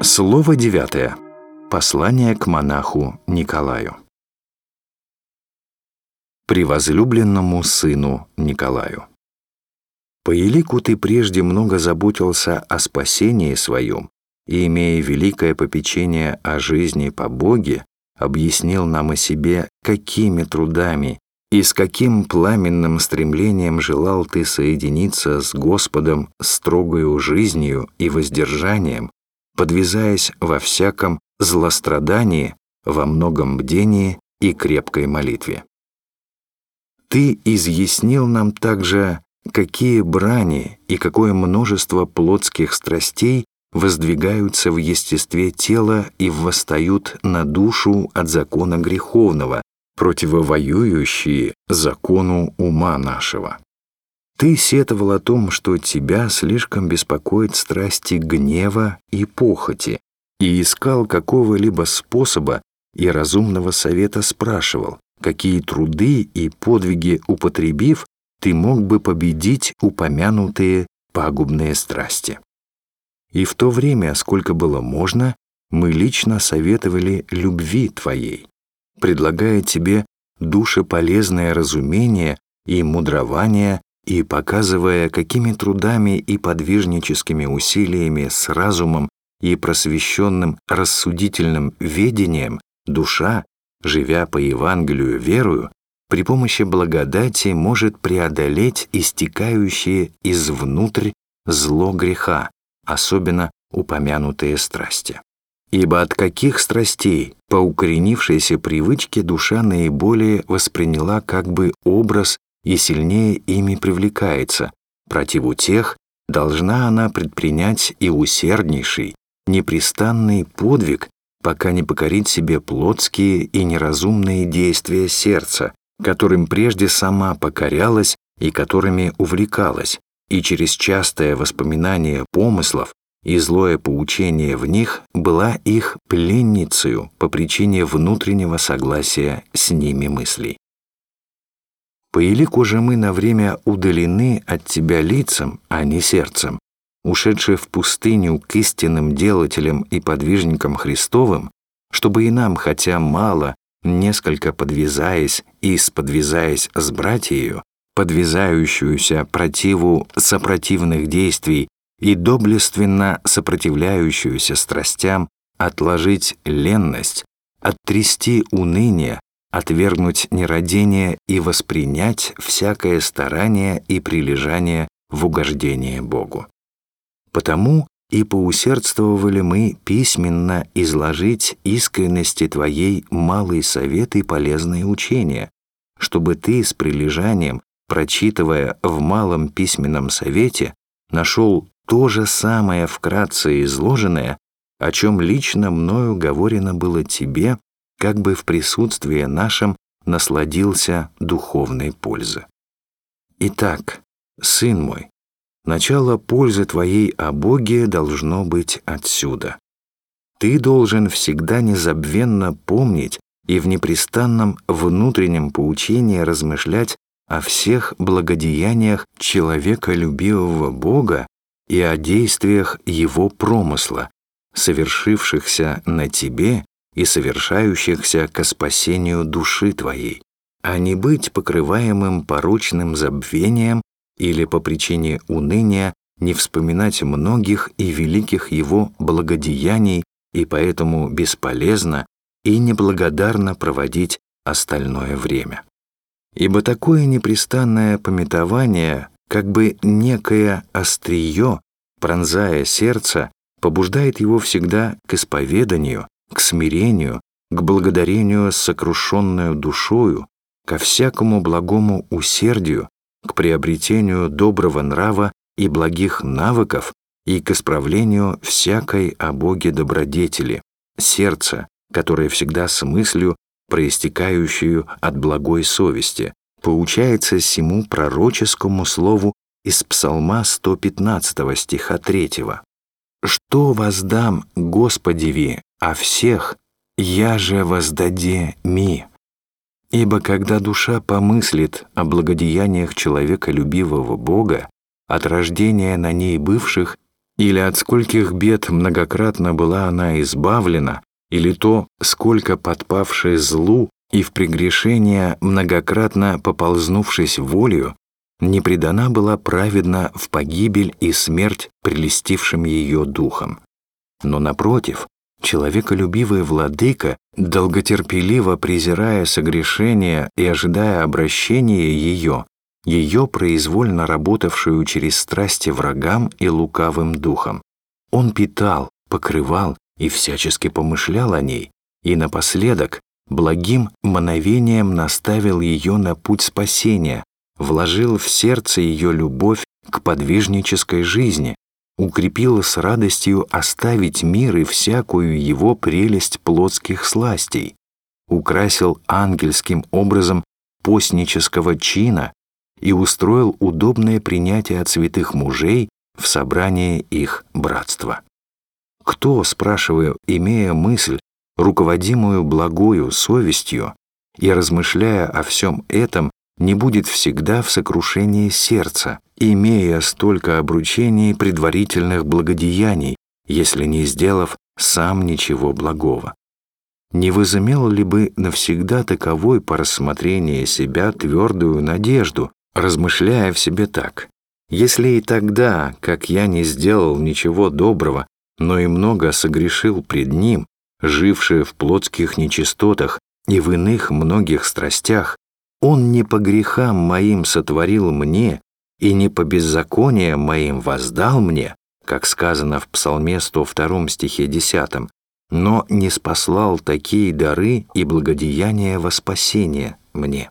Слово девятое. Послание к монаху Николаю. Превозлюбленному сыну Николаю. По елику ты прежде много заботился о спасении своем, и, имея великое попечение о жизни по Боге, объяснил нам о себе, какими трудами и с каким пламенным стремлением желал ты соединиться с Господом строгою жизнью и воздержанием, подвязаясь во всяком злострадании, во многом бдении и крепкой молитве. Ты изъяснил нам также, какие брани и какое множество плотских страстей воздвигаются в естестве тела и восстают на душу от закона греховного, противовоюющие закону ума нашего. Ты сетовал о том, что тебя слишком беспокоит страсти гнева и похоти, и искал какого-либо способа и разумного совета спрашивал, какие труды и подвиги употребив, ты мог бы победить упомянутые пагубные страсти. И в то время, сколько было можно, мы лично советовали любви твоей, предлагая тебе душеполезное разумение и мудрование и показывая, какими трудами и подвижническими усилиями с разумом и просвещенным рассудительным ведением душа, живя по Евангелию верою, при помощи благодати может преодолеть истекающие извнутрь зло греха, особенно упомянутые страсти. Ибо от каких страстей по укоренившейся привычке душа наиболее восприняла как бы образ и сильнее ими привлекается, противу тех должна она предпринять и усерднейший, непрестанный подвиг, пока не покорит себе плотские и неразумные действия сердца, которым прежде сама покорялась и которыми увлекалась, и через частое воспоминание помыслов и злое поучение в них была их пленницею по причине внутреннего согласия с ними мыслей. По елику же мы на время удалены от тебя лицом, а не сердцем, ушедшие в пустыню к истинным делателям и подвижникам Христовым, чтобы и нам, хотя мало, несколько подвязаясь и сподвязаясь с братьею, подвязающуюся противу сопротивных действий и доблественно сопротивляющуюся страстям, отложить ленность, оттрясти уныние, отвергнуть нерадение и воспринять всякое старание и прилежание в угождение Богу. Потому и поусердствовали мы письменно изложить искренности Твоей малый совет и полезные учения, чтобы Ты с прилежанием, прочитывая в малом письменном совете, нашел то же самое вкратце изложенное, о чем лично мною говорено было тебе, как бы в присутствии нашем насладился духовной пользы. Итак, сын мой, начало пользы твоей о Боге должно быть отсюда. Ты должен всегда незабвенно помнить и в непрестанном внутреннем поучении размышлять о всех благодеяниях человеколюбивого Бога и о действиях Его промысла, совершившихся на тебе и совершающихся ко спасению души твоей, а не быть покрываемым порочным забвением или по причине уныния не вспоминать многих и великих Его благодеяний и поэтому бесполезно и неблагодарно проводить остальное время. Ибо такое непрестанное пометование как бы некое острие, пронзая сердце, побуждает его всегда к исповеданию, к смирению, к благодарению сокрушенную душою, ко всякому благому усердию, к приобретению доброго нрава и благих навыков и к исправлению всякой о Боге добродетели, сердца, которое всегда с мыслью, проистекающую от благой совести, поучается сему пророческому слову из Псалма 115 стиха 3. «Что воздам Господеви, а всех я же воздаде ми». Ибо когда душа помыслит о благодеяниях человека любивого Бога, от рождения на ней бывших, или от скольких бед многократно была она избавлена, или то, сколько подпавшей злу и в прегрешение многократно поползнувшись волею, не предана была праведна в погибель и смерть прелестившим ее духом. Но напротив, человеколюбивый владыка, долготерпеливо презирая согрешение и ожидая обращения ее, ее произвольно работавшую через страсти врагам и лукавым духом. Он питал, покрывал и всячески помышлял о ней, и напоследок благим мановением наставил ее на путь спасения, вложил в сердце ее любовь к подвижнической жизни, укрепил с радостью оставить мир и всякую его прелесть плотских сластей, украсил ангельским образом постнического чина и устроил удобное принятие от святых мужей в собрании их братства. Кто, спрашиваю, имея мысль, руководимую благою совестью, и размышляя о всем этом, не будет всегда в сокрушении сердца, имея столько обручений предварительных благодеяний, если не сделав сам ничего благого. Не возымел ли бы навсегда таковой по рассмотрению себя твердую надежду, размышляя в себе так, «Если и тогда, как я не сделал ничего доброго, но и много согрешил пред Ним, живший в плотских нечистотах и в иных многих страстях, Он не по грехам моим сотворил мне и не по беззакониям моим воздал мне, как сказано в Псалме 102 стихе 10, но не спаслал такие дары и благодеяния во спасение мне.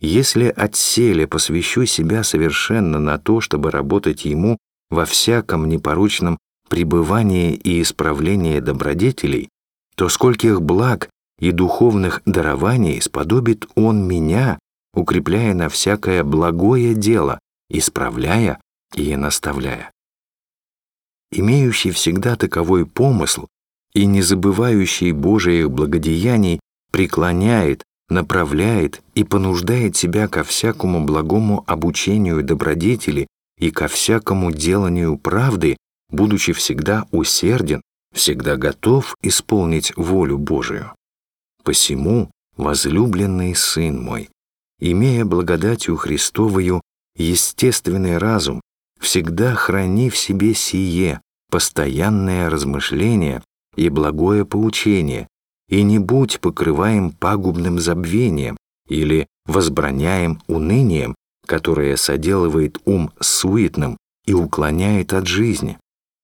Если отселе посвящу себя совершенно на то, чтобы работать ему во всяком непорочном пребывании и исправлении добродетелей, то скольких благ и духовных дарований сподобит он меня, укрепляя на всякое благое дело, исправляя и наставляя. Имеющий всегда таковой помысл и не забывающий Божиих благодеяний преклоняет, направляет и понуждает себя ко всякому благому обучению добродетели и ко всякому деланию правды, будучи всегда усерден, всегда готов исполнить волю Божию. Посему, возлюбленный Сын мой, имея благодатью Христовою естественный разум, всегда храни в себе сие, постоянное размышление и благое поучение, и не будь покрываем пагубным забвением или возбраняем унынием, которое соделывает ум суетным и уклоняет от жизни,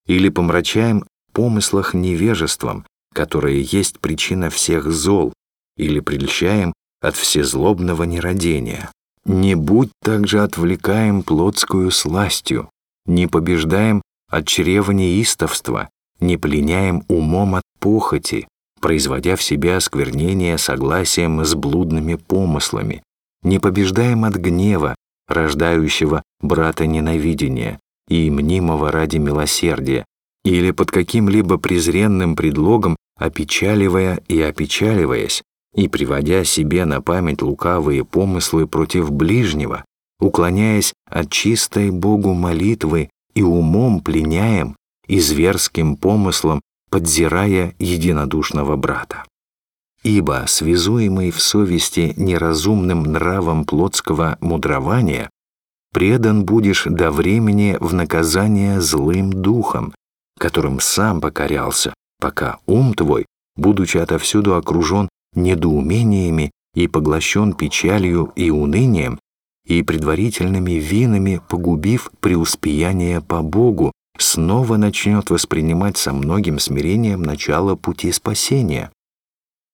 или помрачаем помыслах невежеством, которое есть причина всех зол, или прельщаем от всезлобного нерадения. Не будь также отвлекаем плотскую сластью, не побеждаем от чрева неистовства, не пленяем умом от похоти, производя в себе осквернение согласием с блудными помыслами, не побеждаем от гнева, рождающего брата ненавидения и мнимого ради милосердия, или под каким-либо презренным предлогом опечаливая и опечаливаясь, и приводя себе на память лукавые помыслы против ближнего, уклоняясь от чистой Богу молитвы и умом пленяем, и зверским помыслом подзирая единодушного брата. Ибо, связуемый в совести неразумным нравом плотского мудрования, предан будешь до времени в наказание злым духом, которым сам покорялся, пока ум твой, будучи отовсюду окружен недоумениями и поглощен печалью и унынием, и предварительными винами погубив преуспеяние по Богу, снова начнет воспринимать со многим смирением начало пути спасения.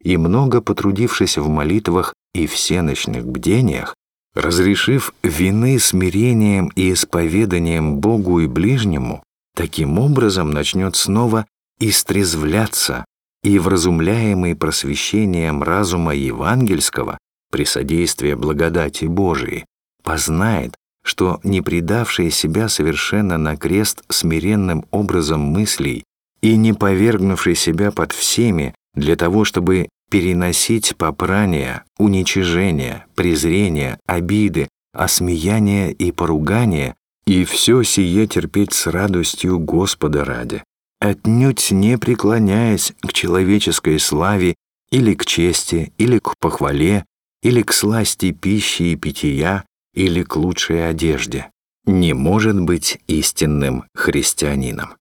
И много потрудившись в молитвах и всеночных бдениях, разрешив вины смирением и исповеданием Богу и ближнему, таким образом начнет снова истрезвляться и вразумляемый просвещением разума евангельского при содействии благодати Божией познает, что не предавший себя совершенно на крест смиренным образом мыслей и не повергнувший себя под всеми для того, чтобы переносить попрания, уничижения, презрения, обиды, осмеяния и поругания, и все сие терпеть с радостью Господа ради, отнюдь не преклоняясь к человеческой славе или к чести, или к похвале, или к сласти пищи и питья, или к лучшей одежде, не может быть истинным христианином.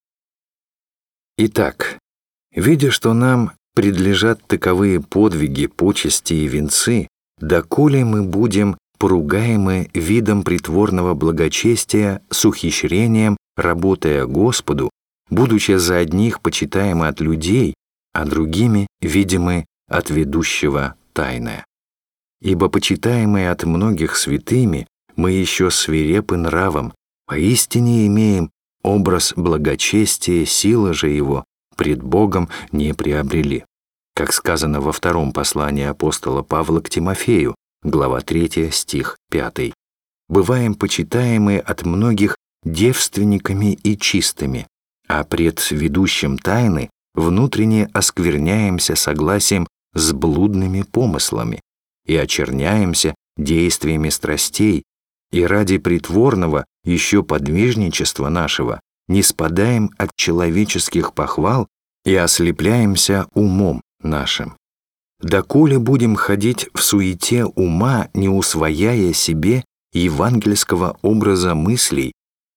Итак, видя, что нам предлежат таковые подвиги, почести и венцы, доколе мы будем поругаемы видом притворного благочестия с ухищрением, работая Господу, будучи за одних почитаемы от людей, а другими видимы от ведущего тайное. Ибо почитаемые от многих святыми, мы еще свирепы нравом, поистине имеем образ благочестия, сила же его пред Богом не приобрели. Как сказано во втором послании апостола Павла к Тимофею, глава 3, стих 5. «Бываем почитаемы от многих девственниками и чистыми, а пред ведущим тайны внутренне оскверняемся согласием с блудными помыслами и очерняемся действиями страстей, и ради притворного еще подвижничества нашего не спадаем от человеческих похвал и ослепляемся умом нашим доколе будем ходить в суете ума, не усвояя себе евангельского образа мыслей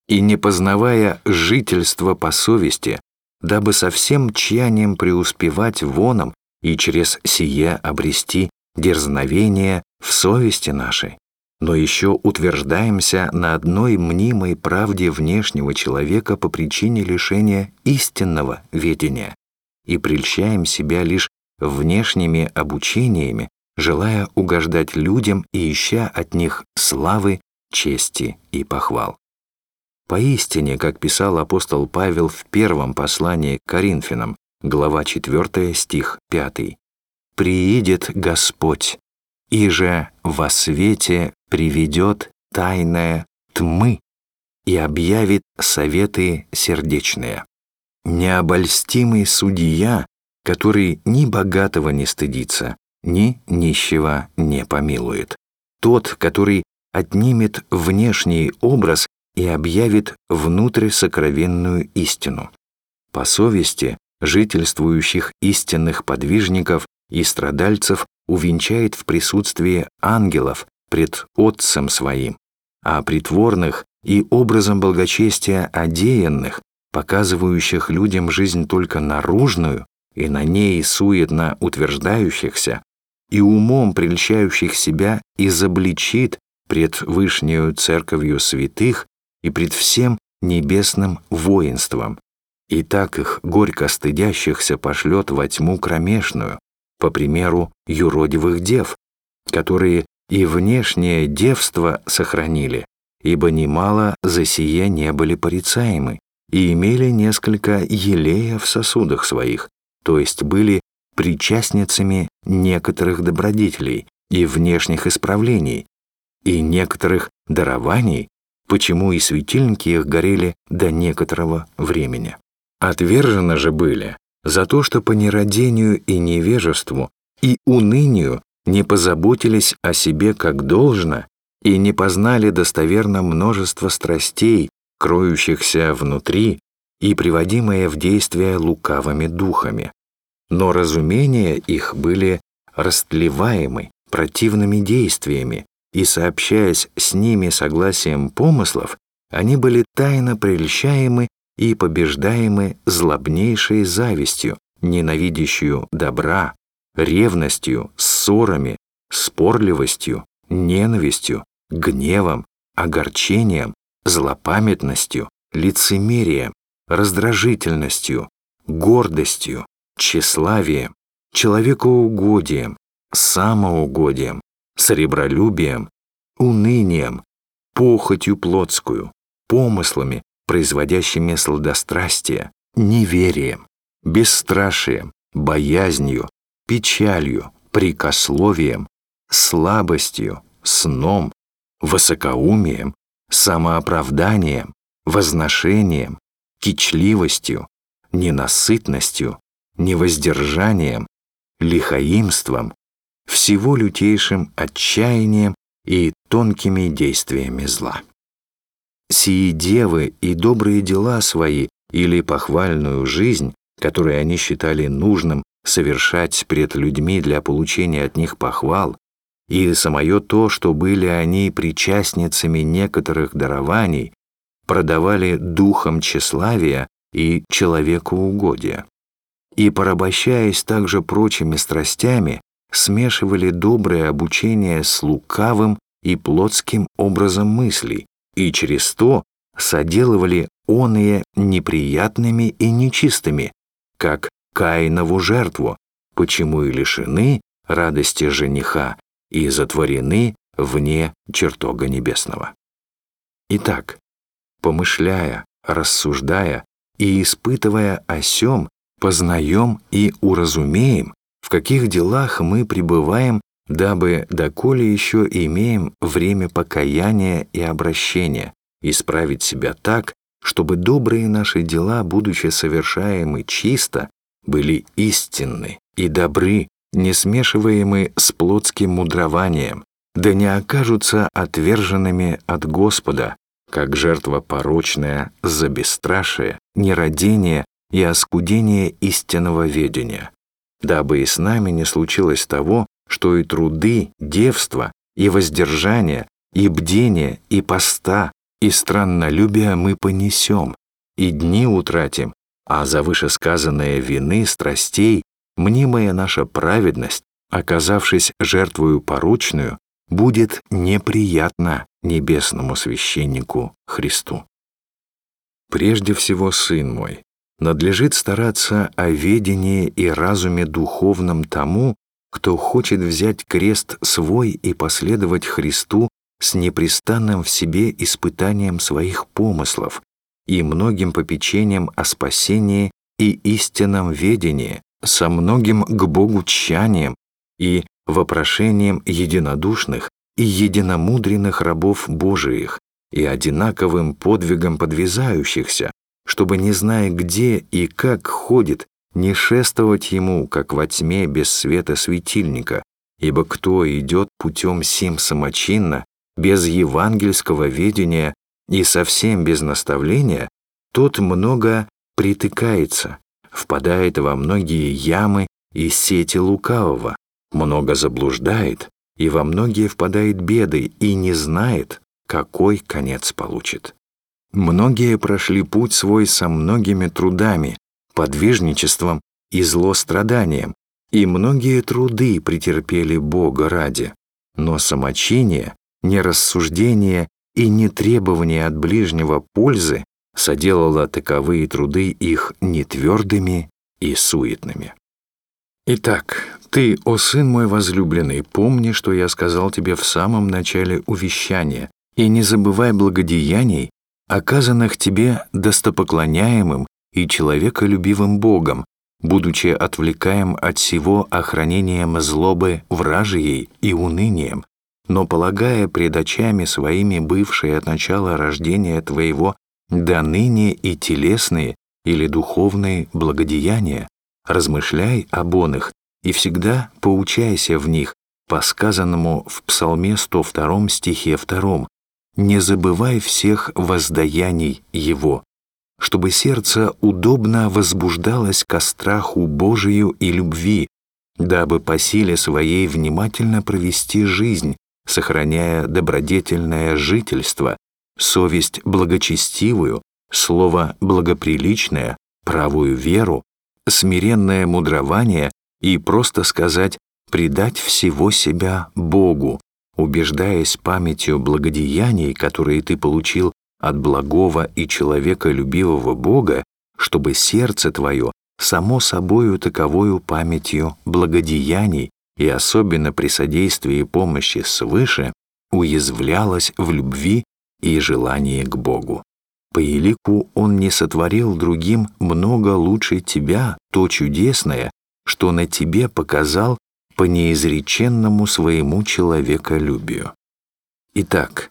и не познавая жительство по совести, дабы со всем чаянием преуспевать воном и через сие обрести дерзновение в совести нашей, но еще утверждаемся на одной мнимой правде внешнего человека по причине лишения истинного ведения и прельщаем себя лишь внешними обучениями, желая угождать людям и ища от них славы, чести и похвал. Поистине, как писал апостол Павел в первом послании к Коринфянам, глава 4, стих 5, «Приидет Господь, и же во свете приведет тайное тьмы и объявит советы сердечные. Необольстимый судья который ни богатого не стыдится, ни нищего не помилует. Тот, который отнимет внешний образ и объявит внутрь сокровенную истину. По совести жительствующих истинных подвижников и страдальцев увенчает в присутствии ангелов пред Отцем Своим, а притворных и образом благочестия одеянных, показывающих людям жизнь только наружную, и на ней суетно утверждающихся, и умом прельщающих себя изобличит пред Вышнею Церковью святых и пред всем небесным воинством, и так их горько стыдящихся пошлет во тьму кромешную, по примеру юродивых дев, которые и внешнее девство сохранили, ибо немало за сие не были порицаемы, и имели несколько елея в сосудах своих, то есть были причастницами некоторых добродетелей и внешних исправлений, и некоторых дарований, почему и светильники их горели до некоторого времени. Отвержены же были за то, что по нерадению и невежеству и унынию не позаботились о себе как должно и не познали достоверно множество страстей, кроющихся внутри и приводимые в действие лукавыми духами. Но разумения их были растлеваемы противными действиями, и, сообщаясь с ними согласием помыслов, они были тайно прельщаемы и побеждаемы злобнейшей завистью, ненавидящую добра, ревностью, ссорами, спорливостью, ненавистью, гневом, огорчением, злопамятностью, лицемерием, раздражительностью, гордостью, тщеславием, человекоугодием, самоугодием, сребролюбием, унынием, похотью плотскую, помыслами, производящими сладострастие, неверием, бесстрашием, боязнью, печалью, прикословием, слабостью, сном, высокоумием, самооправданием, возношением, кичливостью, ненасытностью, невоздержанием, лихаимством, всего лютейшим отчаянием и тонкими действиями зла. сии девы и добрые дела свои или похвальную жизнь, которую они считали нужным совершать пред людьми для получения от них похвал, и самое то, что были они причастницами некоторых дарований, продавали духом тщеславия и человекоугодия. И, порабощаясь также прочими страстями, смешивали доброе обучение с лукавым и плотским образом мыслей, и через то соделывали оные неприятными и нечистыми, как Каинову жертву, почему и лишены радости жениха и затворены вне чертога небесного. Итак, помышляя, рассуждая и испытывая о сем, познаем и уразумеем, в каких делах мы пребываем, дабы доколе еще имеем время покаяния и обращения, исправить себя так, чтобы добрые наши дела, будучи совершаемы чисто, были истинны и добры, не смешиваемы с плотским мудрованием, да не окажутся отверженными от Господа, как жертва порочная за бесстрашие, нерадение и оскудение истинного ведения, дабы и с нами не случилось того, что и труды, девства, и воздержания, и бдения, и поста, и страннолюбия мы понесем, и дни утратим, а за вышесказанные вины страстей мнимая наша праведность, оказавшись жертвою поручную, будет неприятна небесному священнику Христу. Прежде всего, сын мой, надлежит стараться о ведении и разуме духовном тому, кто хочет взять крест свой и последовать Христу с непрестанным в себе испытанием своих помыслов и многим попечением о спасении и истинном ведении, со многим к Богу тщанием и вопрошением единодушных и единомудренных рабов Божиих и одинаковым подвигом подвязающихся, чтобы, не зная где и как ходит, не шествовать ему, как во тьме без света светильника, ибо кто идет путем сим самочинно, без евангельского ведения и совсем без наставления, тот много притыкается, впадает во многие ямы и сети лукавого, много заблуждает и во многие впадает беды и не знает, какой конец получит. Многие прошли путь свой со многими трудами, подвижничеством и злостраданием, и многие труды претерпели Бога ради, но самочиние, нерассуждение и нетребование от ближнего пользы соделало таковые труды их нетвердыми и суетными. Итак, ты, о сын мой возлюбленный, помни, что я сказал тебе в самом начале увещания, и не забывай благодеяний, оказанных тебе достопоклоняемым и человеколюбивым Богом, будучи отвлекаем от всего охранением злобы вражьей и унынием, но полагая пред очами своими бывшие от начала рождения твоего до ныне и телесные или духовные благодеяния, размышляй об оных и всегда поучайся в них, по сказанному в Псалме 102 стихе 2, «Не забывай всех воздаяний Его, чтобы сердце удобно возбуждалось ко страху Божию и любви, дабы по силе своей внимательно провести жизнь, сохраняя добродетельное жительство, совесть благочестивую, слово благоприличное, правую веру, смиренное мудрование и, просто сказать, предать всего себя Богу, убеждаясь памятью благодеяний, которые ты получил от благого и человеколюбивого Бога, чтобы сердце твое само собою таковою памятью благодеяний и особенно при содействии помощи свыше уязвлялось в любви и желании к Богу. По елику он не сотворил другим много лучше тебя то чудесное, что на тебе показал по неизреченному своему человеколюбию. Итак,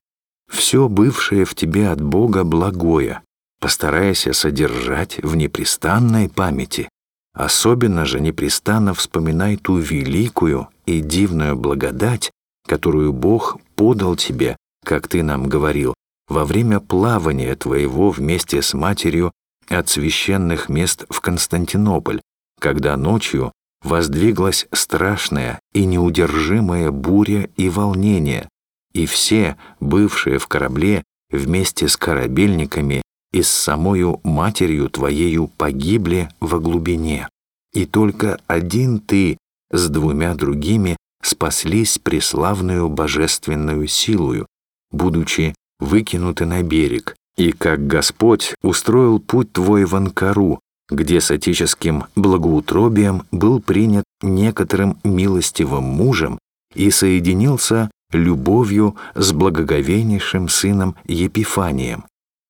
все бывшее в тебе от Бога благое, постарайся содержать в непрестанной памяти. Особенно же непрестанно вспоминай ту великую и дивную благодать, которую Бог подал тебе, как ты нам говорил, во время плавания твоего вместе с матерью от священных мест в Константинополь, когда ночью воздвиглась страшная и неудержимая буря и волнение, и все, бывшие в корабле, вместе с корабельниками и с самою матерью твоею погибли во глубине. И только один ты с двумя другими спаслись преславную божественную силою, будучи выкинуты на берег, и как Господь устроил путь твой в Анкару, где с отеческим благоутробием был принят некоторым милостивым мужем и соединился любовью с благоговейнейшим сыном Епифанием,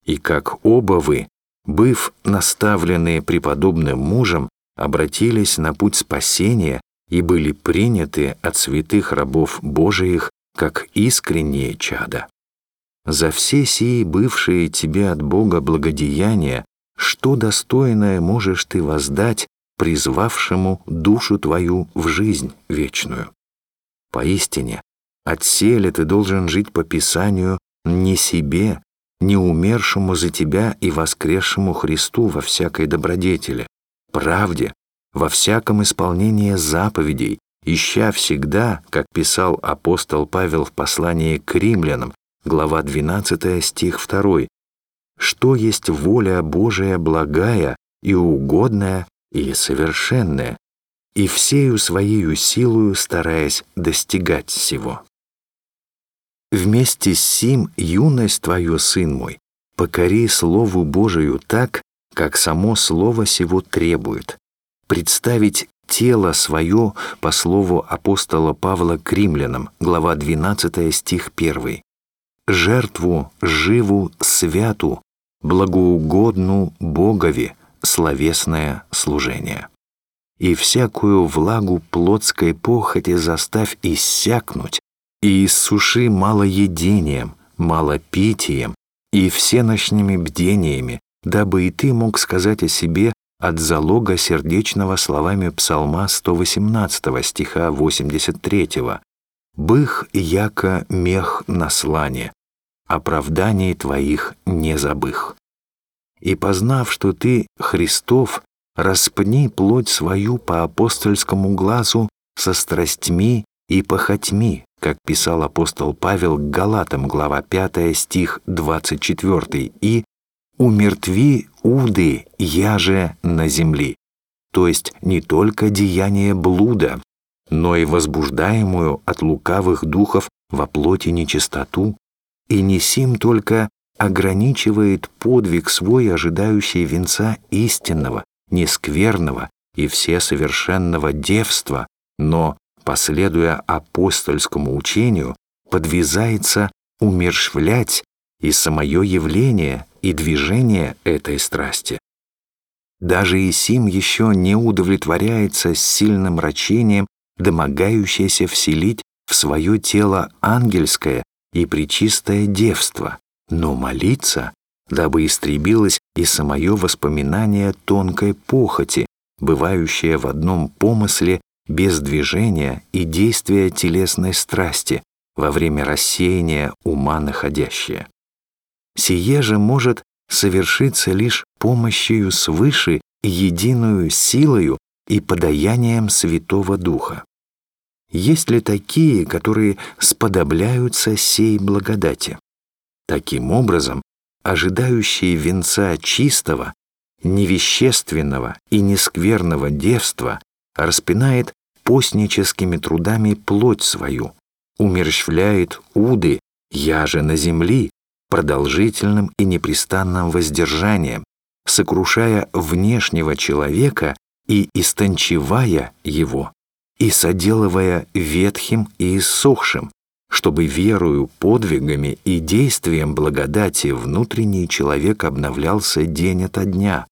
и как оба вы, быв наставленные преподобным мужем, обратились на путь спасения и были приняты от святых рабов Божиих как искренние чада. За все сии бывшие тебе от Бога благодеяния, что достойное можешь ты воздать призвавшему душу твою в жизнь вечную? Поистине, отселе ты должен жить по Писанию не себе, не умершему за тебя и воскресшему Христу во всякой добродетели, правде, во всяком исполнении заповедей, ища всегда, как писал апостол Павел в послании к римлянам, глава 12, стих 2, что есть воля Божия благая и угодная и совершенная, и всею своею силою стараясь достигать всего. Вместе с сим юность твою, сын мой, покори Слову Божию так, как само Слово сего требует, представить тело свое по слову апостола Павла к римлянам, глава 12, стих 1. «Жертву живу святу, благоугодну Богове, словесное служение. И всякую влагу плотской похоти заставь иссякнуть, и иссуши малоедением, малопитием и всеночными бдениями, дабы и ты мог сказать о себе от залога сердечного словами Псалма 118 стиха 83 «Бых яко мех на слане, оправданий твоих не забых». И познав, что ты, Христов, распни плоть свою по апостольскому глазу со страстьми и похотьми, как писал апостол Павел к Галатам, глава 5, стих 24, и «умертви уды, я же на земли», то есть не только деяние блуда, но и возбуждаемую от лукавых духов во плоти нечистоту, и не сим только ограничивает подвиг свой, ожидающий венца истинного, нескверного и всесовершенного девства, но, последуя апостольскому учению, подвязается умершвлять и самое явление, и движение этой страсти. Даже и сим еще не удовлетворяется сильным рачением, домогающееся вселить в свое тело ангельское и причистое девство, но молиться, дабы истребилось и самое воспоминание тонкой похоти, бывающее в одном помысле без движения и действия телесной страсти во время рассеяния ума находящее. Сие же может совершиться лишь помощью свыше и единую силою и подаянием Святого Духа. Есть ли такие, которые сподобляются сей благодати? Таким образом, ожидающие венца чистого, невещественного и нескверного девства распинает постническими трудами плоть свою, умерщвляет уды, я же на земли, продолжительным и непрестанным воздержанием, сокрушая внешнего человека и истончевая его, и соделывая ветхим и иссохшим, чтобы верою, подвигами и действием благодати внутренний человек обновлялся день ото дня,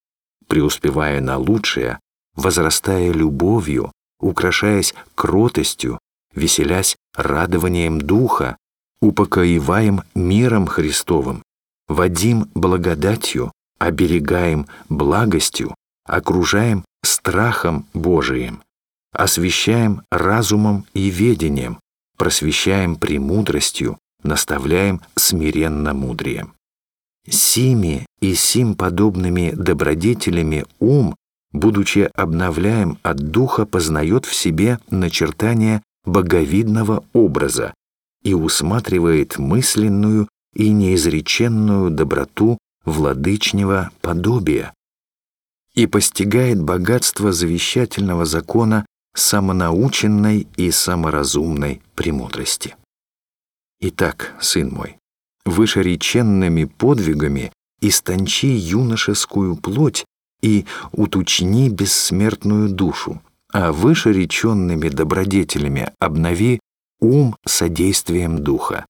преуспевая на лучшее, возрастая любовью, украшаясь кротостью, веселясь радованием духа, упокоиваем миром Христовым, водим благодатью, оберегаем благостью, окружаем страхом Божиим, освящаем разумом и ведением, просвещаем премудростью, наставляем смиренно мудрием. Сими и сим подобными добродетелями ум, будучи обновляем от духа, познает в себе начертания боговидного образа и усматривает мысленную и неизреченную доброту владычнего подобия и постигает богатство завещательного закона самонаученной и саморазумной премудрости. Итак, сын мой, вышереченными подвигами истончи юношескую плоть и уточни бессмертную душу, а вышереченными добродетелями обнови ум содействием духа.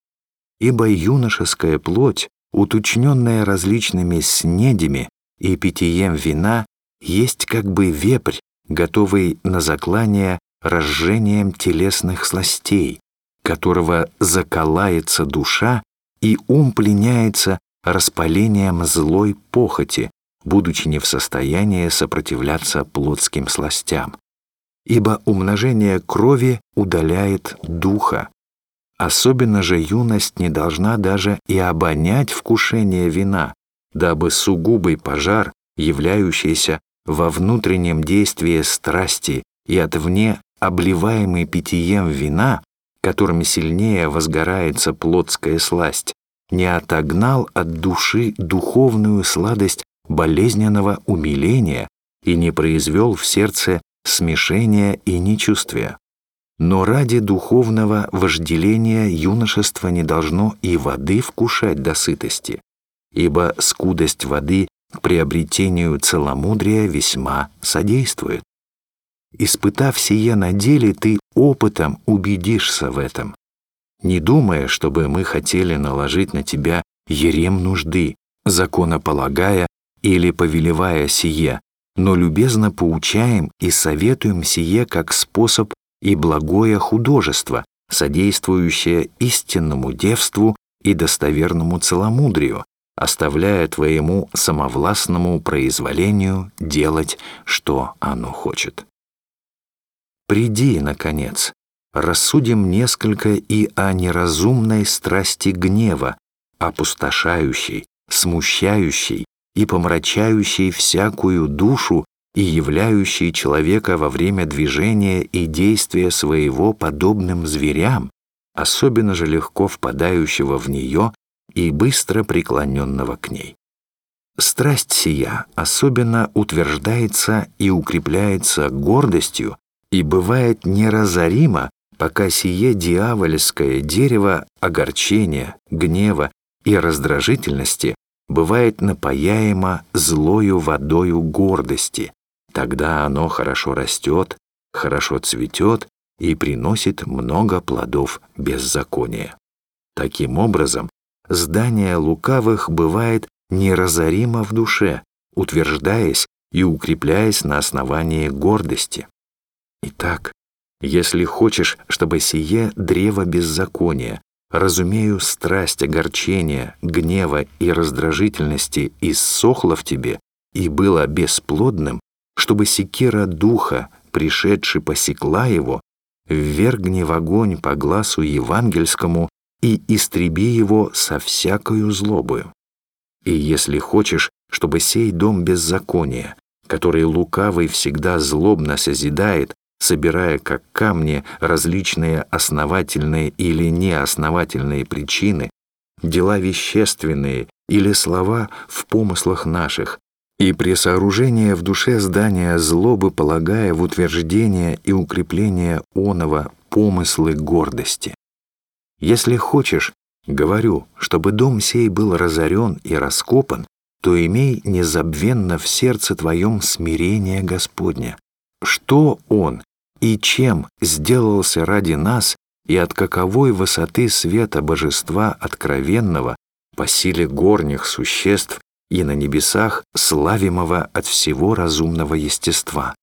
Ибо юношеская плоть, уточненная различными снедями и питьем вина, есть как бы вепрь, готовый на заклание разжением телесных сластей, которого заколается душа и ум пленяется распалением злой похоти, будучи не в состоянии сопротивляться плотским сластям. Ибо умножение крови удаляет духа. Особенно же юность не должна даже и обонять вкушение вина, дабы сугубый пожар, являющийся во внутреннем действии страсти и отвне обливаемый питьем вина, которыми сильнее возгорается плотская сласть, не отогнал от души духовную сладость болезненного умиления и не произвел в сердце смешения и нечувствия. Но ради духовного вожделения юношество не должно и воды вкушать до сытости, ибо скудость воды к приобретению целомудрия весьма содействует. Испытав сие на деле, ты опытом убедишься в этом, не думая, чтобы мы хотели наложить на тебя ерем нужды, законополагая или повелевая сие, но любезно поучаем и советуем сие как способ и благое художество, содействующее истинному девству и достоверному целомудрию, оставляя твоему самовластному произволению делать, что оно хочет. Приди, наконец, рассудим несколько и о неразумной страсти гнева, опустошающей, смущающей и помрачающей всякую душу и являющей человека во время движения и действия своего подобным зверям, особенно же легко впадающего в нее и быстро преклоненного к ней. Страсть сия особенно утверждается и укрепляется гордостью и бывает неразорима, пока сие дьявольское дерево огорчения, гнева и раздражительности бывает напаяемо злою водою гордости, тогда оно хорошо растет, хорошо цветет и приносит много плодов беззакония. Таким образом, здание лукавых бывает неразоримо в душе, утверждаясь и укрепляясь на основании гордости. Итак, если хочешь, чтобы сие древо беззакония, разумею страсть огорчения, гнева и раздражительности иссохла в тебе и было бесплодным, чтобы секира духа, пришедший посекла его, ввергни в огонь по глазу евангельскому и истреби его со всякою злобою. И если хочешь, чтобы сей дом беззакония, который лукавый всегда злобно созидает, собирая как камни различные основательные или неосновательные причины, дела вещественные или слова в помыслах наших, и при сооружении в душе здания злобы полагая в утверждение и укрепление оного помыслы гордости. Если хочешь, говорю, чтобы дом сей был разорен и раскопан, то имей незабвенно в сердце твоем смирение Господня. Что Он и чем сделался ради нас и от каковой высоты света божества откровенного по силе горних существ и на небесах славимого от всего разумного естества,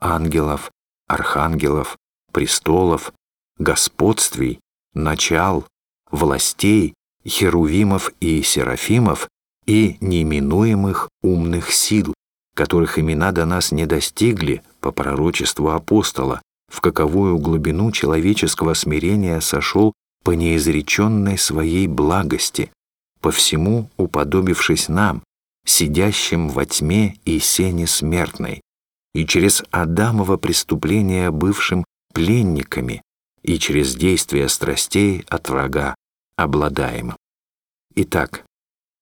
ангелов, архангелов, престолов, господствий, начал, властей, херувимов и серафимов и неименуемых умных сил, которых имена до нас не достигли по пророчеству апостола, в каковую глубину человеческого смирения сошел по неизреченной своей благости, по всему уподобившись нам, сидящим во тьме и сене смертной, и через Адамово преступление бывшим пленниками, и через действие страстей от врага обладаемым. Итак,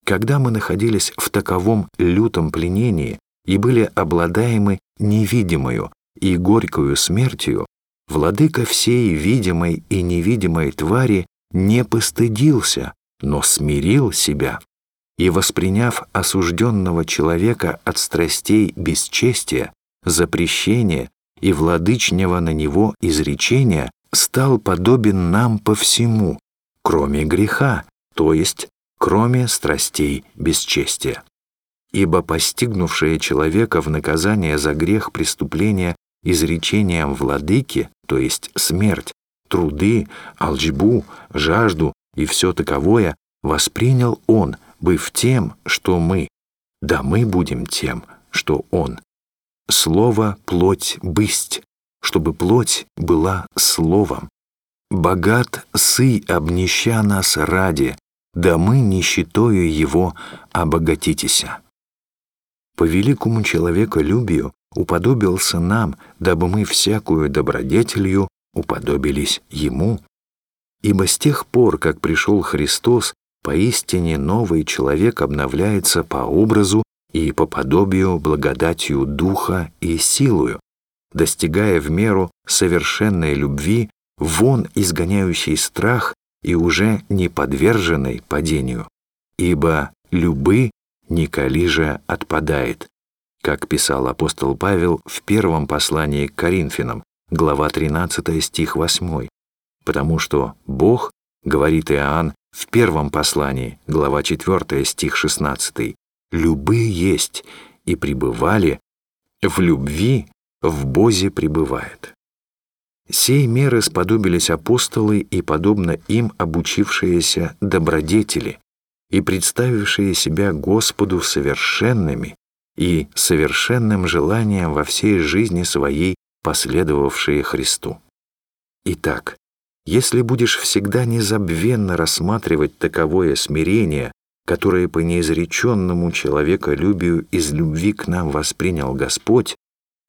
когда мы находились в таковом лютом пленении и были обладаемы невидимою и горькою смертью, владыка всей видимой и невидимой твари не постыдился, но смирил себя и, восприняв осужденного человека от страстей бесчестия, запрещения и владычнего на него изречения, стал подобен нам по всему, кроме греха, то есть кроме страстей бесчестия. Ибо постигнувшее человека в наказание за грех преступления изречением владыки, то есть смерть, труды, алчбу, жажду и все таковое, воспринял он, быв тем, что мы, да мы будем тем, что он. Слово «плоть бысть», чтобы плоть была словом. Богат сы обнища нас ради, да мы нищетою его обогатитеся. По великому человеколюбию уподобился нам, дабы мы всякую добродетелью уподобились ему. Ибо с тех пор, как пришел Христос, поистине новый человек обновляется по образу и по подобию благодатью Духа и силою, достигая в меру совершенной любви, вон изгоняющий страх и уже не подверженной падению. Ибо любы Николи же отпадает, как писал апостол Павел в первом послании к Коринфянам, глава 13 стих 8, потому что Бог, говорит Иоанн в первом послании, глава 4 стих 16, любые есть и пребывали, в любви в Бозе пребывает. Сей меры сподобились апостолы и, подобно им, обучившиеся добродетели и представившие себя Господу совершенными и совершенным желанием во всей жизни своей последовавшие Христу. Итак, если будешь всегда незабвенно рассматривать таковое смирение, которое по неизреченному человеколюбию из любви к нам воспринял Господь,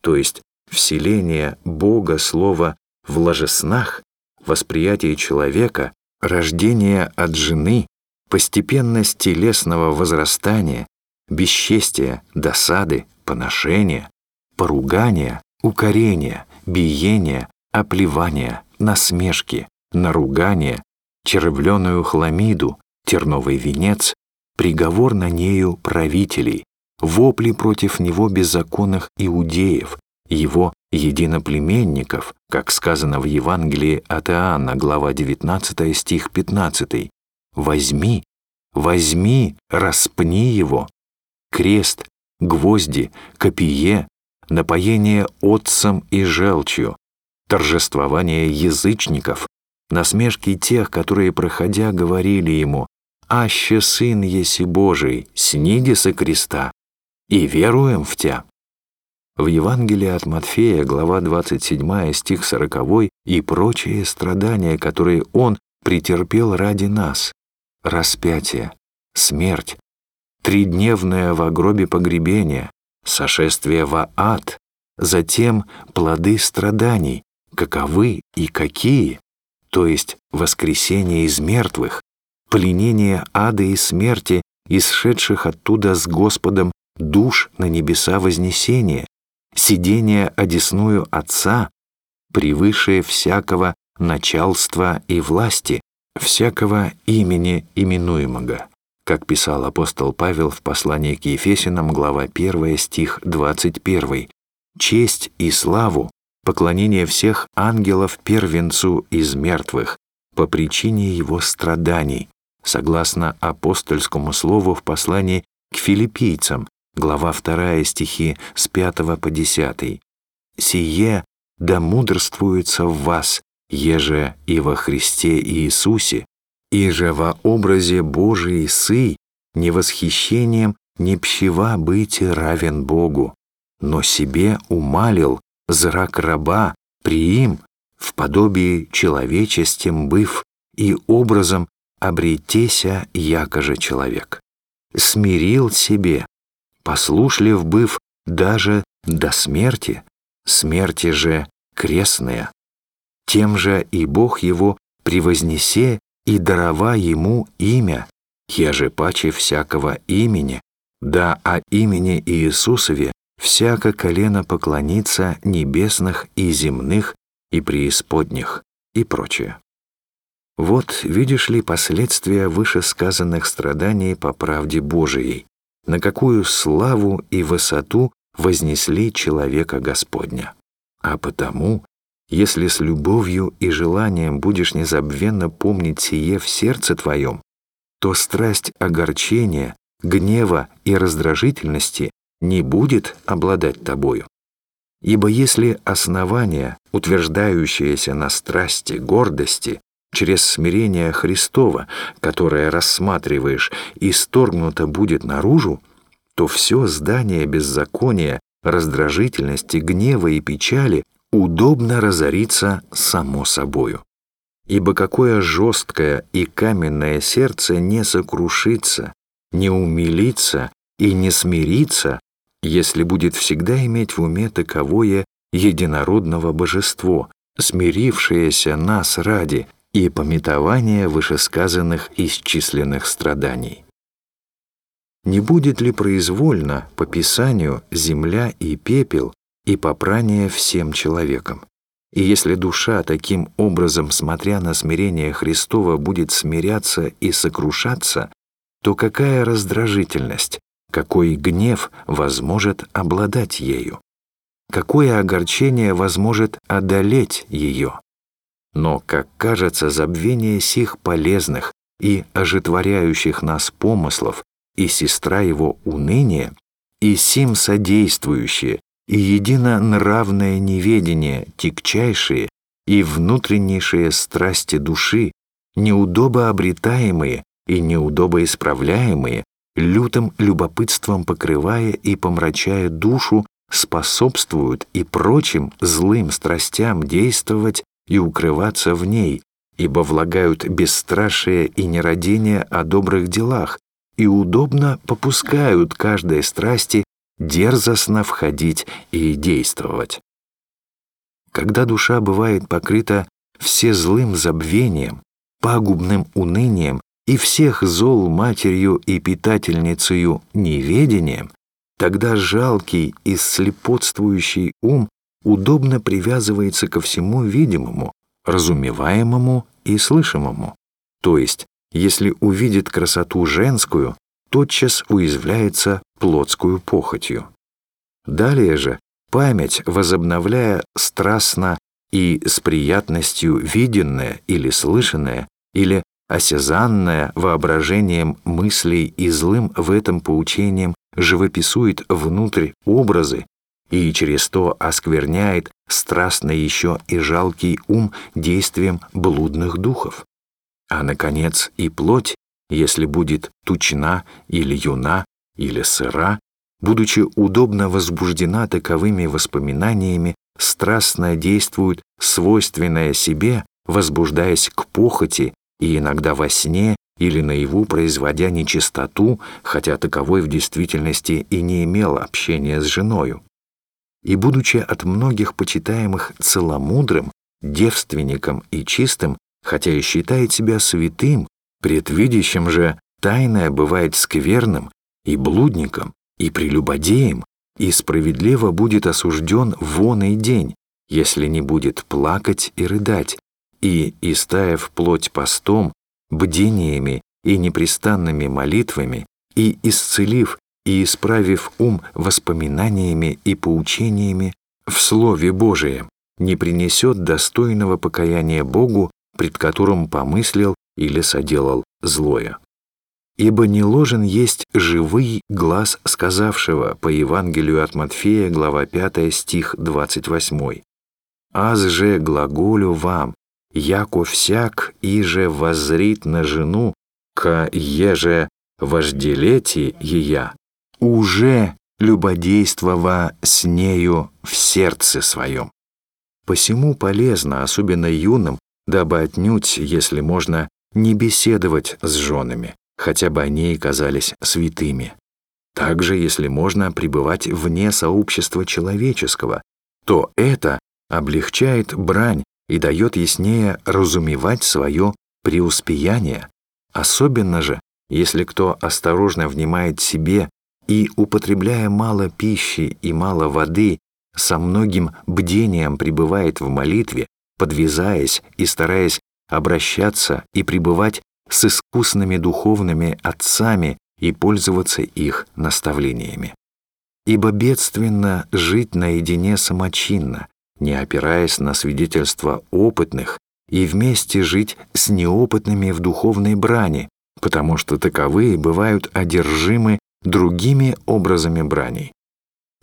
то есть вселение Бога Слова в ложеснах, восприятие человека, рождение от жены, постепенность телесного возрастания, бесчестия, досады, поношения, поругания, укорения, биения, оплевания, насмешки, наругания, червленую хламиду, терновый венец, приговор на нею правителей, вопли против него беззаконных иудеев, его единоплеменников, как сказано в Евангелии от Иоанна, глава 19, стих 15. «Возьми, возьми, распни его». Крест, гвозди, копие, напоение отцем и желчью, торжествование язычников, насмешки тех, которые, проходя, говорили ему «Аще Сын еси Божий, сниди со креста, и веруем в Тя». В Евангелии от Матфея, глава 27, стих 40, и прочие страдания, которые Он претерпел ради нас, распятие, смерть, тридневное в гробе погребение, сошествие во ад, затем плоды страданий, каковы и какие, то есть воскресение из мертвых, пленение ада и смерти, исшедших оттуда с Господом душ на небеса вознесения, сидение одесную Отца превыше всякого началства и власти, всякого имени именуемого, как писал апостол Павел в послании к Ефесинам, глава 1, стих 21, честь и славу, поклонение всех ангелов первенцу из мертвых по причине его страданий, согласно апостольскому слову в послании к филиппийцам, глава 2 стихи с 5 по 10. «Сие да мудрствуется в вас, еже и во Христе Иисусе, и же во образе Божией Сы, не восхищением, не пщева быть равен Богу, но себе умалил зрак раба, приим, в подобии человечестем быв, и образом обретеся якоже человек. Смирил себе, послушлив быв даже до смерти, смерти же крестная. Тем же и Бог его превознесе и дарова ему имя, еже паче всякого имени, да о имени Иисусове всяко колено поклонится небесных и земных и преисподних и прочее. Вот видишь ли последствия вышесказанных страданий по правде Божией, на какую славу и высоту вознесли человека Господня. А потому, если с любовью и желанием будешь незабвенно помнить сие в сердце твоем, то страсть огорчения, гнева и раздражительности не будет обладать тобою. Ибо если основание, утверждающееся на страсти гордости, через смирение Христова, которое рассматриваешь, исторгнуто будет наружу, то все здание беззакония, раздражительности, гнева и печали удобно разорится само собою. Ибо какое жесткое и каменное сердце не сокрушится, не умилится и не смирится, если будет всегда иметь в уме таковое единородного божество, смирившееся нас ради и пометование вышесказанных исчисленных страданий. Не будет ли произвольно по Писанию земля и пепел и попрание всем человеком? И если душа таким образом, смотря на смирение Христова, будет смиряться и сокрушаться, то какая раздражительность, какой гнев возможет обладать ею? Какое огорчение возможет одолеть ее? Но, как кажется, забвение сих полезных и ожитворяющих нас помыслов и сестра его уныния, и сим содействующие, и едино нравное неведение, тягчайшие и внутреннейшие страсти души, неудобо обретаемые и неудобо исправляемые, лютым любопытством покрывая и помрачая душу, способствуют и прочим злым страстям действовать и укрываться в ней, ибо влагают бесстрашие и нерадение о добрых делах и удобно попускают каждой страсти дерзостно входить и действовать. Когда душа бывает покрыта всезлым забвением, пагубным унынием и всех зол матерью и питательницею неведением, тогда жалкий и слепотствующий ум удобно привязывается ко всему видимому, разумеваемому и слышимому, то есть, если увидит красоту женскую, тотчас уязвляется плотскую похотью. Далее же память, возобновляя страстно и с приятностью виденное или слышанное, или осязанное воображением мыслей и злым в этом поучением живописует внутрь образы и через то оскверняет страстно еще и жалкий ум действием блудных духов. А, наконец, и плоть, если будет тучна или юна, или сыра, будучи удобно возбуждена таковыми воспоминаниями, страстно действует свойственное себе, возбуждаясь к похоти и иногда во сне или наяву производя нечистоту, хотя таковой в действительности и не имел общения с женою. И, будучи от многих почитаемых целомудрым, девственником и чистым, хотя и считает себя святым, предвидящим же тайное бывает скверным и блудником, и прелюбодеем, и справедливо будет осужден вон день, если не будет плакать и рыдать, и, истаив плоть постом, бдениями и непрестанными молитвами, и исцелив и исправив ум воспоминаниями и поучениями в Слове Божием, не принесет достойного покаяния Богу, пред которым помыслил или соделал злое. Ибо не ложен есть живый глаз сказавшего по Евангелию от Матфея, глава 5, стих 28. «Аз же глаголю вам, яко всяк иже воззрит на жену, к еже вожделете ея, уже любодействова с нею в сердце своем. Посему полезно, особенно юным, дабы отнюдь, если можно, не беседовать с женами, хотя бы они и казались святыми. Также, если можно пребывать вне сообщества человеческого, то это облегчает брань и дает яснее разумевать свое преуспеяние, особенно же, если кто осторожно внимает себе и, употребляя мало пищи и мало воды, со многим бдением пребывает в молитве, подвязаясь и стараясь обращаться и пребывать с искусными духовными отцами и пользоваться их наставлениями. Ибо бедственно жить наедине самочинно, не опираясь на свидетельства опытных, и вместе жить с неопытными в духовной брани, потому что таковые бывают одержимы другими образами браней.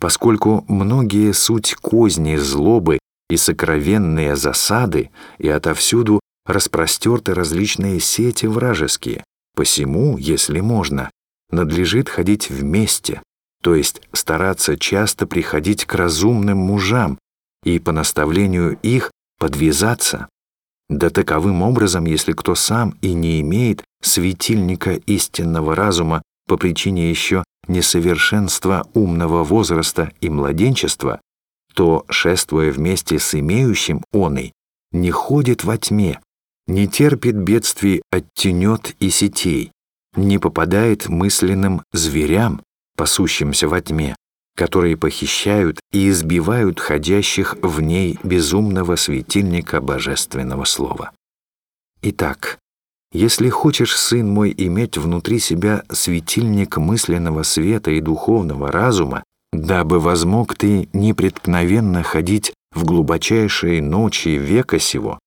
Поскольку многие суть козни злобы и сокровенные засады, и отовсюду распростерты различные сети вражеские, посему, если можно, надлежит ходить вместе, то есть стараться часто приходить к разумным мужам и по наставлению их подвязаться. Да таковым образом, если кто сам и не имеет светильника истинного разума по причине еще несовершенства умного возраста и младенчества, то, шествуя вместе с имеющим оной, не ходит во тьме, не терпит бедствий от тенет и сетей, не попадает мысленным зверям, пасущимся во тьме, которые похищают и избивают ходящих в ней безумного светильника божественного слова. Итак, если хочешь, сын мой, иметь внутри себя светильник мысленного света и духовного разума, дабы возмог ты непреткновенно ходить в глубочайшие ночи века сего,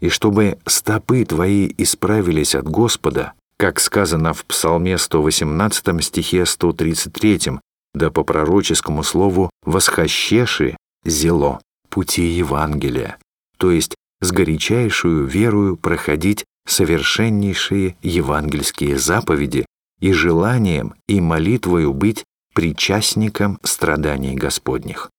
и чтобы стопы твои исправились от Господа, как сказано в Псалме 118 стихе 133, да по пророческому слову «восхощеши зело» пути Евангелия, то есть с горячайшую верою проходить совершеннейшие евангельские заповеди и желанием и молитвою быть причастником страданий Господних,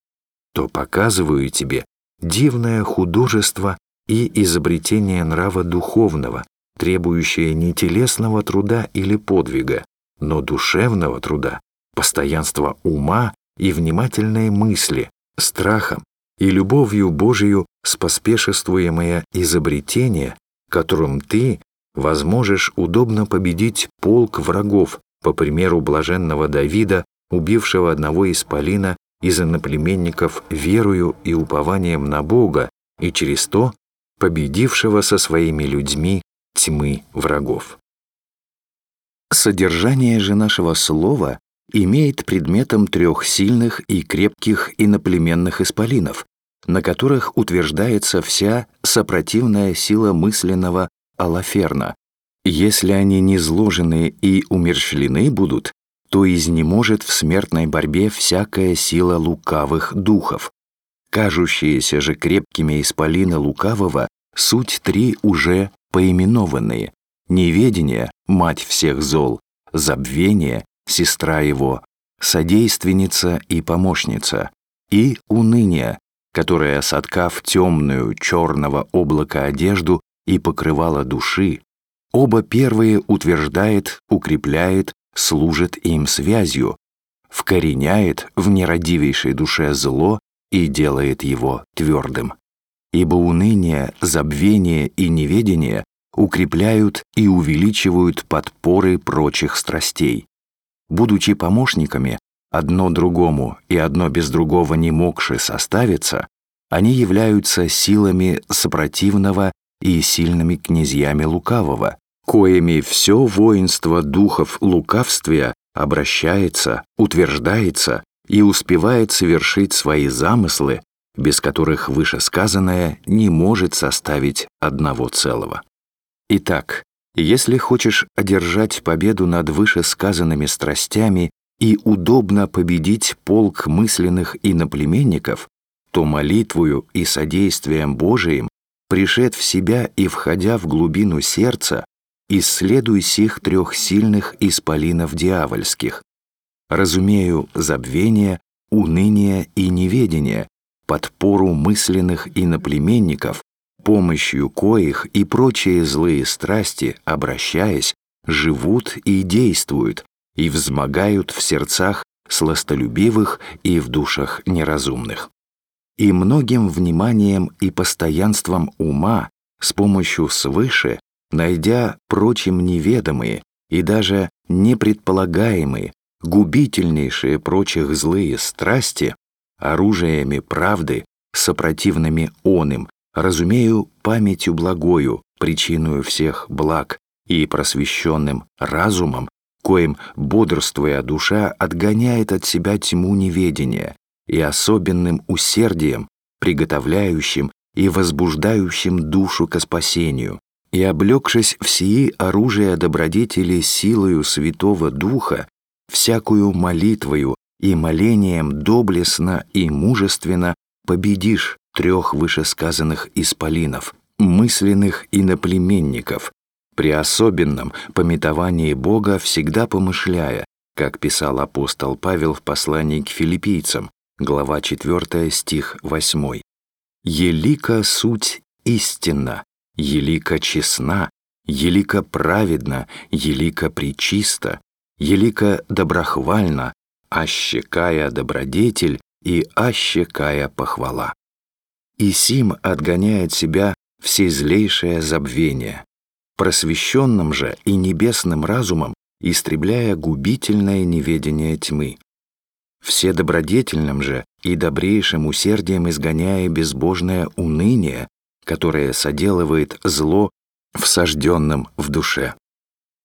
то показываю тебе дивное художество и изобретение нрава духовного, требующее не телесного труда или подвига, но душевного труда, постоянства ума и внимательной мысли, страхом и любовью Божию споспешествуемое изобретение которым ты возможешь удобно победить полк врагов, по примеру блаженного Давида, убившего одного исполина из иноплеменников верою и упованием на Бога, и через то победившего со своими людьми тьмы врагов. Содержание же нашего слова имеет предметом трех сильных и крепких иноплеменных исполинов, на которых утверждается вся сопротивная сила мысленного Алаферна. Если они не зложены и умерщвлены будут, то изнеможет в смертной борьбе всякая сила лукавых духов. Кажущиеся же крепкими исполины лукавого суть три уже поименованные. Неведение — мать всех зол, забвение — сестра его, содейственница и помощница, и уныние, которая, соткав темную черного облака одежду и покрывала души, оба первые утверждает, укрепляет, служит им связью, вкореняет в нерадивейшей душе зло и делает его твердым. Ибо уныние, забвение и неведение укрепляют и увеличивают подпоры прочих страстей. Будучи помощниками, одно другому и одно без другого не могши составиться, они являются силами сопротивного и сильными князьями лукавого, коими все воинство духов лукавствия обращается, утверждается и успевает совершить свои замыслы, без которых вышесказанное не может составить одного целого. Итак, если хочешь одержать победу над вышесказанными страстями и удобно победить полк мысленных иноплеменников, то молитвою и содействием Божиим, пришед в себя и входя в глубину сердца, исследуй сих трех сильных исполинов дьявольских. Разумею забвение, уныние и неведение, подпору мысленных иноплеменников, помощью коих и прочие злые страсти, обращаясь, живут и действуют, и взмогают в сердцах сластолюбивых и в душах неразумных. И многим вниманием и постоянством ума с помощью свыше, найдя прочим неведомые и даже непредполагаемые, губительнейшие прочих злые страсти, оружиями правды, сопротивными оным, разумею памятью благою, причиную всех благ, и просвещенным разумом, коим бодрствуя душа отгоняет от себя тьму неведения, и особенным усердием, приготовляющим и возбуждающим душу к спасению, и облегшись в сии оружие добродетели силою Святого Духа, всякую молитвою и молением доблестно и мужественно победишь трех вышесказанных исполинов, мысленных иноплеменников, при особенном пометовании Бога всегда помышляя, как писал апостол Павел в послании к филиппийцам, глава 4, стих 8. «Елика суть истинна, елика честна, елика праведна, елика причиста, елика доброхвальна, ащекая добродетель и ащекая похвала. И сим отгоняет себя все злейшее забвение, просвещенным же и небесным разумом истребляя губительное неведение тьмы. Все добродетельным же и добрейшим усердием изгоняя безбожное уныние, которое соделывает зло всажденным в душе.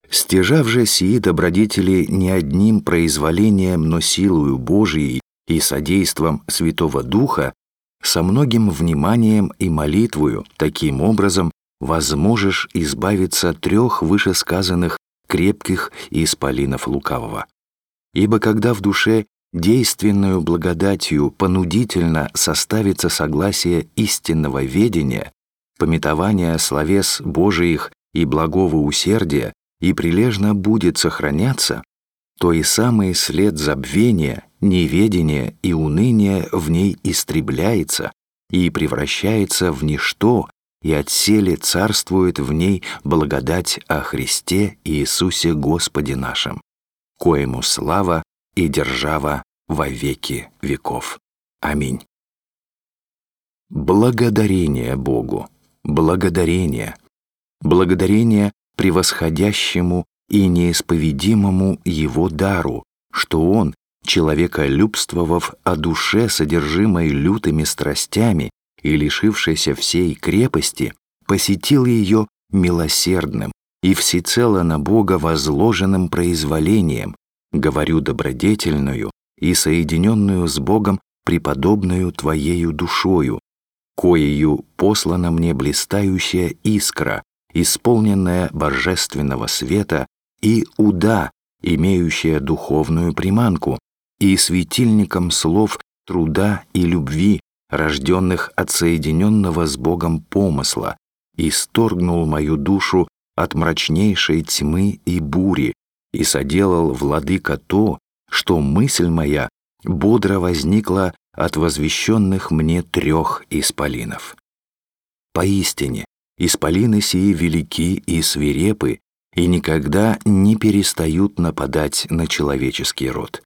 Стяжав же сии добродетели не одним произволением, но силою Божией и содейством Святого Духа, со многим вниманием и молитвою таким образом возможешь избавиться трех вышесказанных крепких исполинов лукавого. Ибо когда в душе действенную благодатью понудительно составится согласие истинного ведения, пометования словес Божиих и благого усердия и прилежно будет сохраняться, то и самый след забвения, неведения и уныния в ней истребляется и превращается в ничто, и отселе царствует в ней благодать о Христе Иисусе Господе нашем, коему слава и держава во веки веков. Аминь. Благодарение Богу, благодарение, благодарение превосходящему и неисповедимому Его дару, что Он, человеколюбствовав о душе, содержимой лютыми страстями и лишившийся всей крепости, посетил ее милосердным и всецело на Бога возложенным произволением, говорю добродетельную и соединенную с Богом преподобную Твоею душою, коею послана мне блистающая искра, исполненная божественного света, и уда, имеющая духовную приманку, и светильником слов труда и любви, рожденных от соединенного с Богом помысла, и сторгнул мою душу от мрачнейшей тьмы и бури, и соделал владыка то, что мысль моя бодро возникла от возвещенных мне трех исполинов. Поистине, Исполины сии велики и свирепы, и никогда не перестают нападать на человеческий род.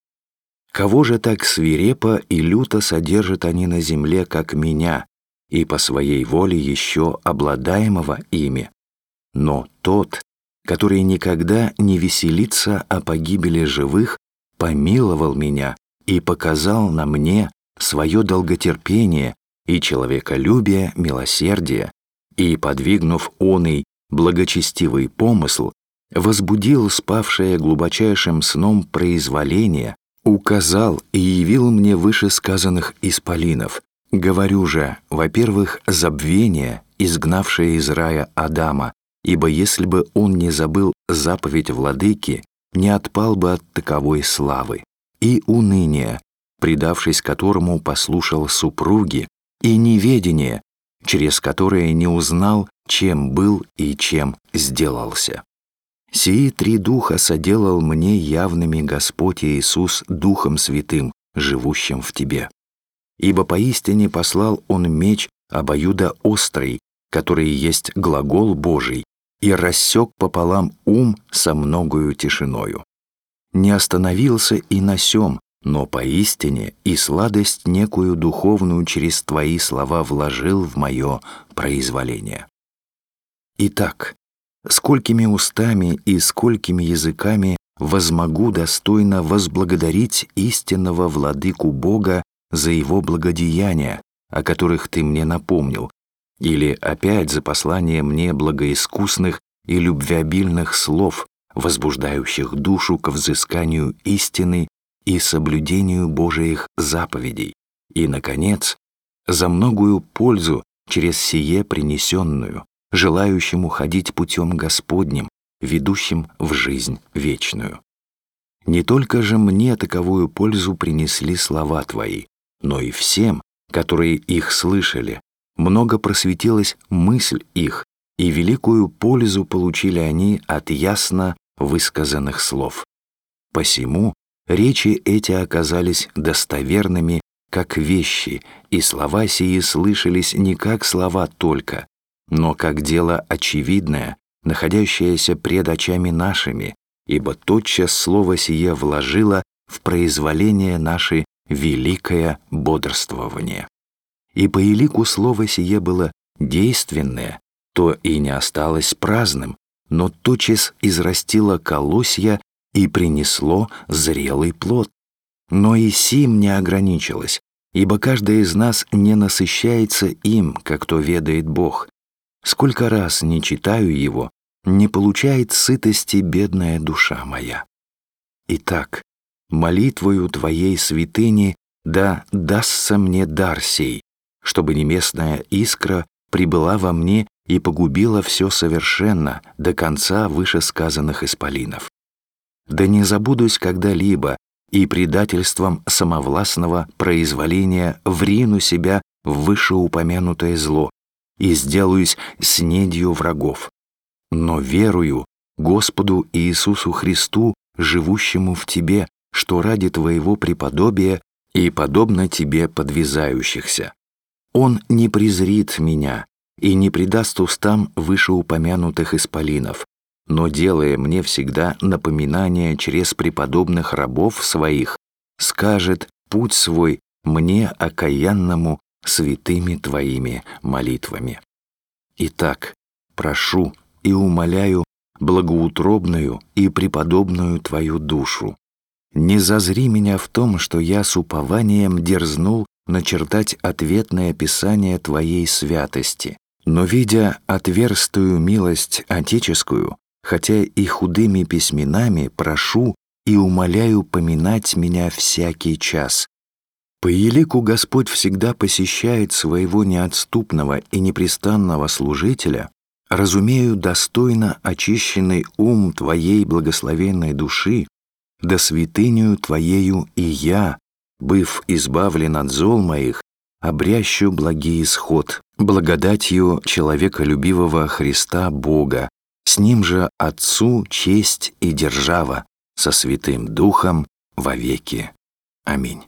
Кого же так свирепо и люто содержат они на земле, как меня, и по своей воле еще обладаемого ими? Но тот, который никогда не веселится о погибели живых, помиловал меня и показал на мне свое долготерпение и человеколюбие, милосердие, и, подвигнув оный благочестивый помысл, возбудил спавшее глубочайшим сном произволение, указал и явил мне вышесказанных исполинов. Говорю же, во-первых, забвение, изгнавшее из рая Адама, ибо если бы он не забыл заповедь владыки, не отпал бы от таковой славы, и уныние, предавшись которому послушал супруги, и неведение, через которое не узнал, чем был и чем сделался. Сии три духа соделал мне явными Господь Иисус Духом Святым, живущим в тебе. Ибо поистине послал Он меч обоюдо острый, который есть глагол Божий, и рассек пополам ум со многою тишиною. Не остановился и на сём, но поистине и сладость некую духовную через Твои слова вложил в мое произволение. Итак, сколькими устами и сколькими языками возмогу достойно возблагодарить истинного владыку Бога за его благодеяния, о которых ты мне напомнил, или опять за послание мне благоискусных и любвеобильных слов, возбуждающих душу к взысканию истины и соблюдению Божиих заповедей, и, наконец, за многую пользу через сие принесенную, желающему ходить путем Господним, ведущим в жизнь вечную. Не только же мне таковую пользу принесли слова Твои, но и всем, которые их слышали, много просветилась мысль их, и великую пользу получили они от ясно высказанных слов. Посему речи эти оказались достоверными, как вещи, и слова сии слышались не как слова только, но как дело очевидное, находящееся пред очами нашими, ибо тотчас слово сие вложило в произволение наши великое бодрствование. И по елику слово сие было действенное, то и не осталось праздным, но тотчас израстило колосья и принесло зрелый плод. Но и сим не ограничилось, ибо каждый из нас не насыщается им, как то ведает Бог. Сколько раз не читаю его, не получает сытости бедная душа моя. Итак, молитвою Твоей святыни да дастся мне дар сей, чтобы неместная искра прибыла во мне и погубила все совершенно до конца вышесказанных исполинов. Да не забудусь когда-либо и предательством самовластного произволения врину себя в вышеупомянутое зло и сделаюсь снедью врагов. Но верую Господу Иисусу Христу, живущему в Тебе, что ради Твоего преподобия и подобно Тебе подвязающихся. Он не презрит меня и не предаст устам вышеупомянутых исполинов, но, делая мне всегда напоминание через преподобных рабов своих, скажет путь свой мне окаянному святыми Твоими молитвами. Итак, прошу и умоляю благоутробную и преподобную Твою душу. Не зазри меня в том, что я с упованием дерзнул начертать ответное описание Твоей святости, но, видя отверстую милость отеческую, хотя и худыми письменами прошу и умоляю поминать меня всякий час. По елику Господь всегда посещает своего неотступного и непрестанного служителя, разумею достойно очищенный ум Твоей благословенной души, да святыню Твоею и я, быв избавлен от зол моих, обрящу благий исход, благодатью человеколюбивого Христа Бога, с Ним же Отцу честь и держава, со Святым Духом вовеки. Аминь.